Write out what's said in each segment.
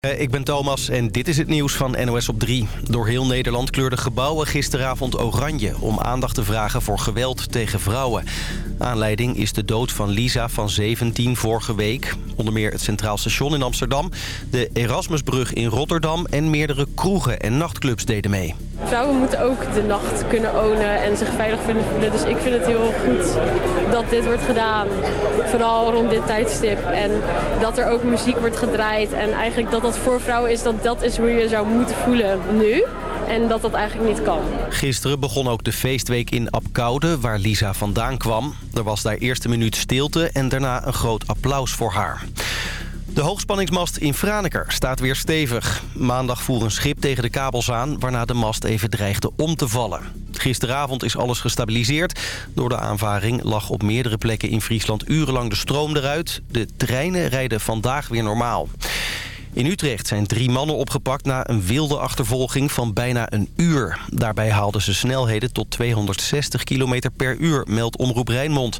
Eh, ik ben Thomas en dit is het nieuws van NOS op 3. Door heel Nederland kleurden gebouwen gisteravond oranje... om aandacht te vragen voor geweld tegen vrouwen. Aanleiding is de dood van Lisa van 17 vorige week. Onder meer het Centraal Station in Amsterdam... de Erasmusbrug in Rotterdam... en meerdere kroegen en nachtclubs deden mee. Vrouwen moeten ook de nacht kunnen ownen en zich veilig vinden. Dus ik vind het heel goed dat dit wordt gedaan. Vooral rond dit tijdstip. En dat er ook muziek wordt gedraaid. En eigenlijk dat dat voor vrouwen is, dat dat is hoe je zou moeten voelen nu. En dat dat eigenlijk niet kan. Gisteren begon ook de feestweek in Apkoude, waar Lisa vandaan kwam. Er was daar eerst een minuut stilte en daarna een groot applaus voor haar. De hoogspanningsmast in Franeker staat weer stevig. Maandag voer een schip tegen de kabels aan... waarna de mast even dreigde om te vallen. Gisteravond is alles gestabiliseerd. Door de aanvaring lag op meerdere plekken in Friesland urenlang de stroom eruit. De treinen rijden vandaag weer normaal. In Utrecht zijn drie mannen opgepakt na een wilde achtervolging van bijna een uur. Daarbij haalden ze snelheden tot 260 km per uur, meldt Omroep Rijnmond.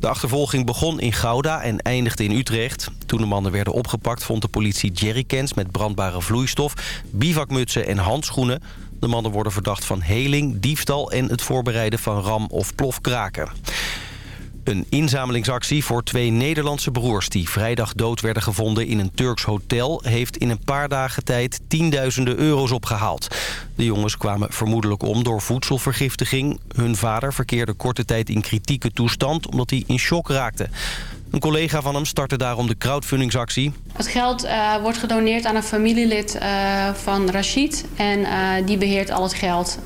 De achtervolging begon in Gouda en eindigde in Utrecht. Toen de mannen werden opgepakt vond de politie jerrycans met brandbare vloeistof... bivakmutsen en handschoenen. De mannen worden verdacht van heling, diefstal en het voorbereiden van ram- of plofkraken. Een inzamelingsactie voor twee Nederlandse broers... die vrijdag dood werden gevonden in een Turks hotel... heeft in een paar dagen tijd tienduizenden euro's opgehaald. De jongens kwamen vermoedelijk om door voedselvergiftiging. Hun vader verkeerde korte tijd in kritieke toestand... omdat hij in shock raakte. Een collega van hem startte daarom de crowdfundingsactie. Het geld uh, wordt gedoneerd aan een familielid uh, van Rashid. En uh, die beheert al het geld.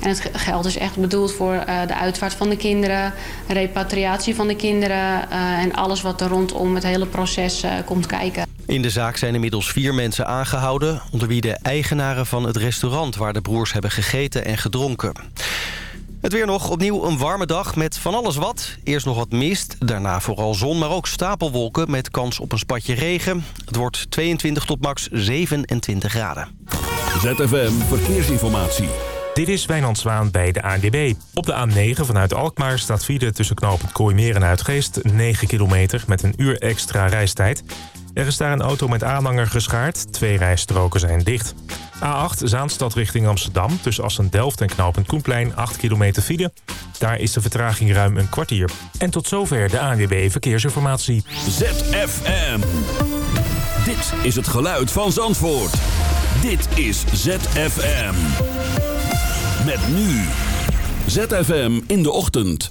en het geld is echt bedoeld voor de uitvaart van de kinderen... repatriatie van de kinderen... en alles wat er rondom het hele proces komt kijken. In de zaak zijn inmiddels vier mensen aangehouden... onder wie de eigenaren van het restaurant waar de broers hebben gegeten en gedronken. Het weer nog opnieuw een warme dag met van alles wat. Eerst nog wat mist, daarna vooral zon, maar ook stapelwolken... met kans op een spatje regen. Het wordt 22 tot max 27 graden. ZFM Verkeersinformatie. Dit is Wijnand Zwaan bij de ANDB. Op de A9 vanuit Alkmaar staat file tussen knooppunt Kooimeer en Uitgeest... 9 kilometer met een uur extra reistijd... Er is daar een auto met aanhanger geschaard. Twee rijstroken zijn dicht. A8 Zaanstad richting Amsterdam. Tussen Assen-Delft en knooppunt Koenplein 8 kilometer file. Daar is de vertraging ruim een kwartier. En tot zover de ANWB Verkeersinformatie. ZFM. Dit is het geluid van Zandvoort. Dit is ZFM. Met nu. ZFM in de ochtend.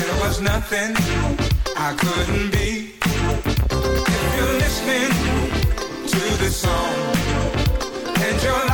There was nothing I couldn't be. If you're listening to this song and you're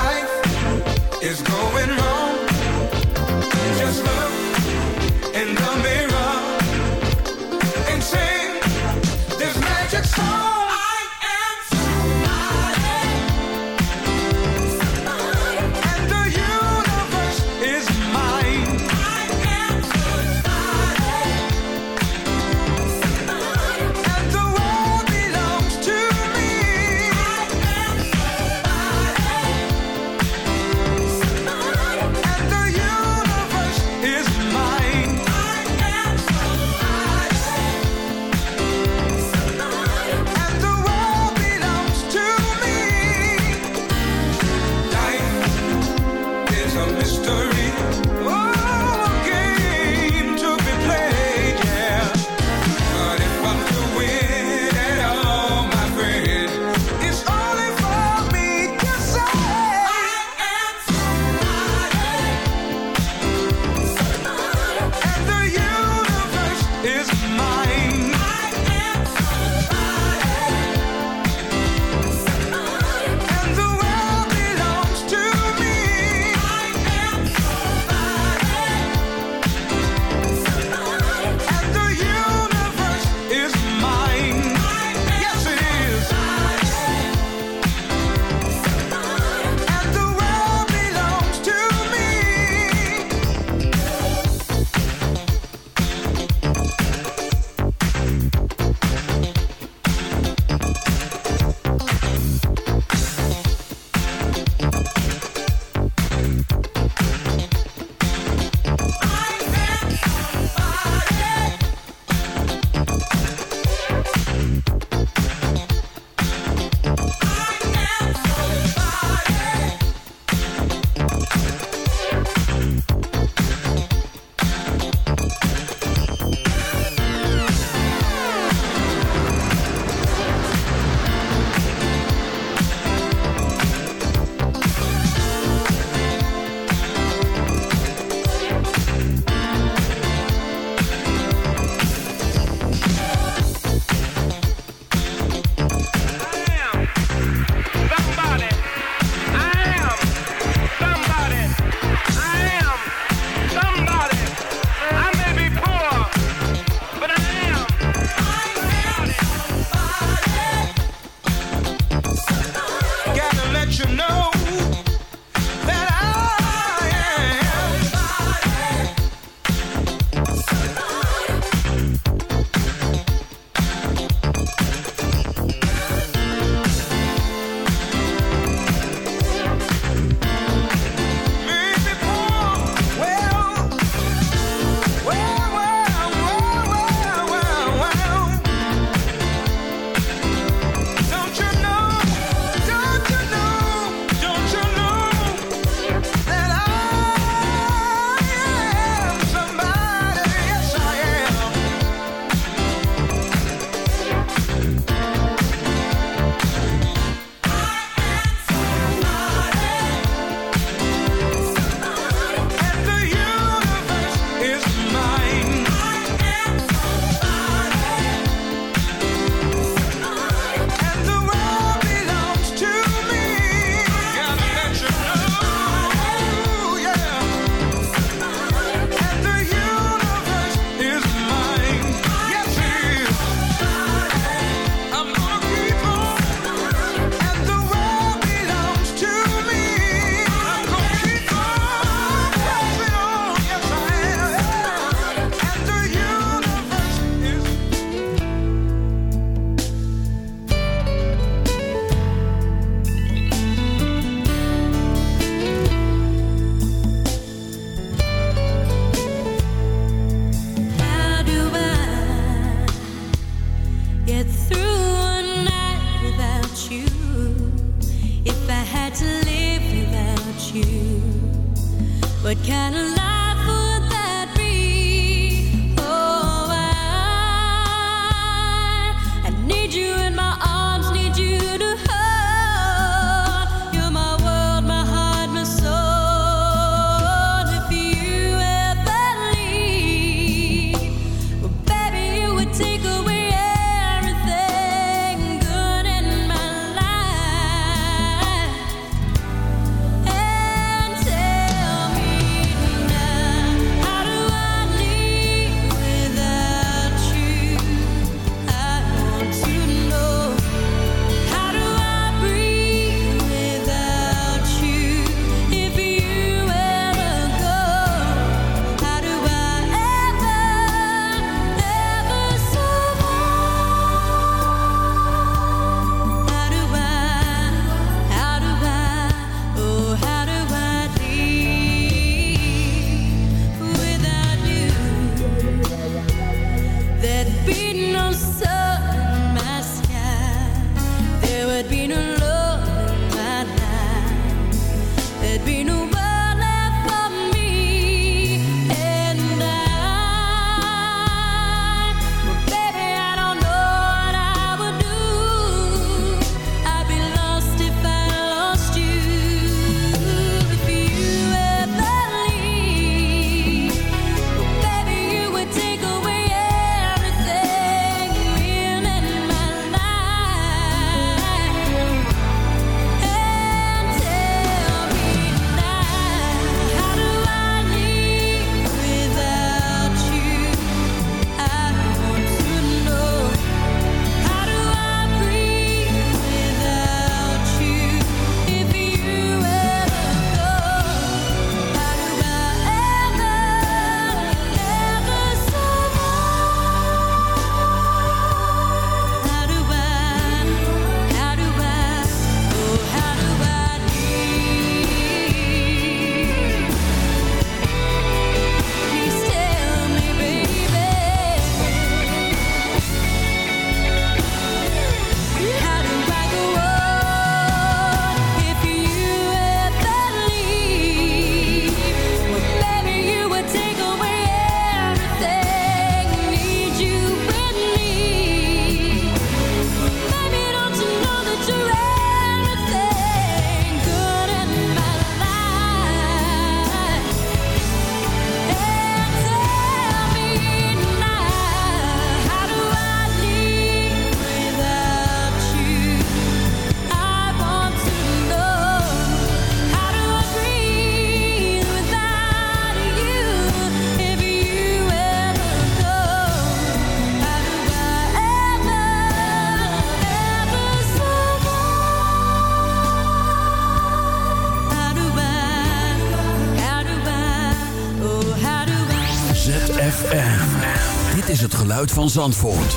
van Zandvoort.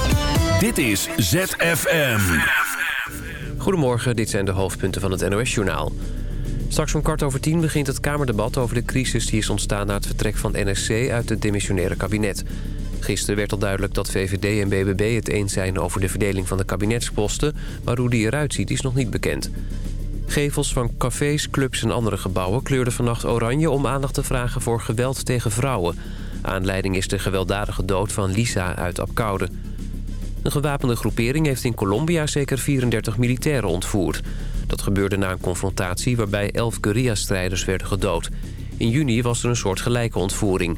Dit is ZFM. Goedemorgen, dit zijn de hoofdpunten van het NOS-journaal. Straks om kwart over tien begint het Kamerdebat over de crisis... die is ontstaan na het vertrek van NSC uit het demissionaire kabinet. Gisteren werd al duidelijk dat VVD en BBB het eens zijn... over de verdeling van de kabinetsposten, maar hoe die eruit ziet is nog niet bekend. Gevels van cafés, clubs en andere gebouwen kleurden vannacht oranje... om aandacht te vragen voor geweld tegen vrouwen. Aanleiding is de gewelddadige dood van Lisa uit Apkoude. Een gewapende groepering heeft in Colombia zeker 34 militairen ontvoerd. Dat gebeurde na een confrontatie waarbij 11 guerrilla-strijders werden gedood. In juni was er een soort gelijke ontvoering.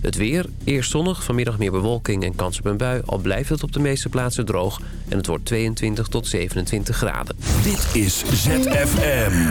Het weer, eerst zonnig, vanmiddag meer bewolking en kans op een bui... al blijft het op de meeste plaatsen droog en het wordt 22 tot 27 graden. Dit is ZFM.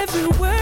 every word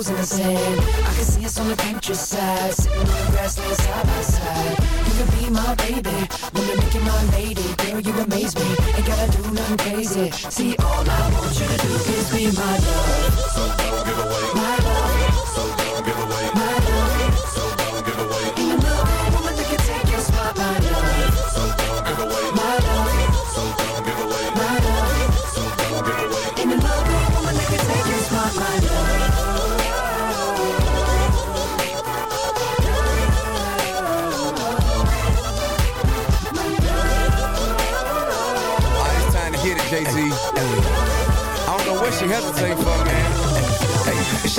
our in the sand. I can see us on the future side, sitting on the grassland side by side. You can be my baby, you make making my lady. Girl, you amaze me, ain't gotta do nothing crazy. See, all I want you to do is be my love. So don't give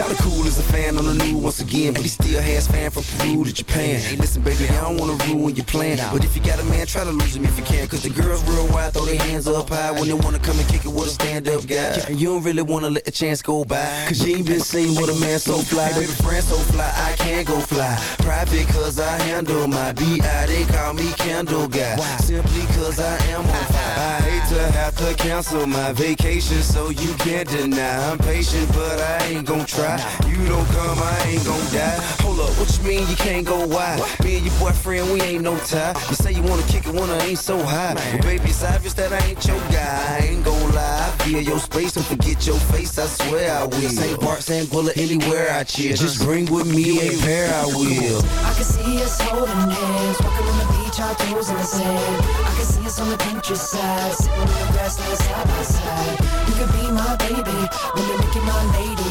Shot cool as a fan on the new once again, but he still has fan from Peru to Japan. Hey, listen, baby, I don't wanna ruin your plan. But if you got a man, try to lose him if you can. Cause the girls real wild, throw their hands up high when they wanna come and kick it with a stand up guy. And you don't really wanna let the chance go by. Cause you ain't been seen with a man so fly. Baby, friend so fly, I can't go fly. Private cause I handle my BI, they call me Candle Guy. Simply cause I am on fire. I hate to have to cancel my vacation, so you can't deny. I'm patient, but I ain't gon' try. You don't come, I ain't gon' die. What you mean you can't go wide? Me and your boyfriend, we ain't no tie. You say you wanna kick it when I ain't so high. Well, baby, it's obvious that I ain't your guy. I ain't gon' lie. I feel your space and forget your face, I swear I will. St. Bart, St. Bullet, anywhere I chill. Just bring with me a pair, I will. I can see us holding hands, walking on the beach, our toes in the sand. I can see us on the Pinterest side, sitting on the grassland side by side. You could be my baby, when you're making my lady.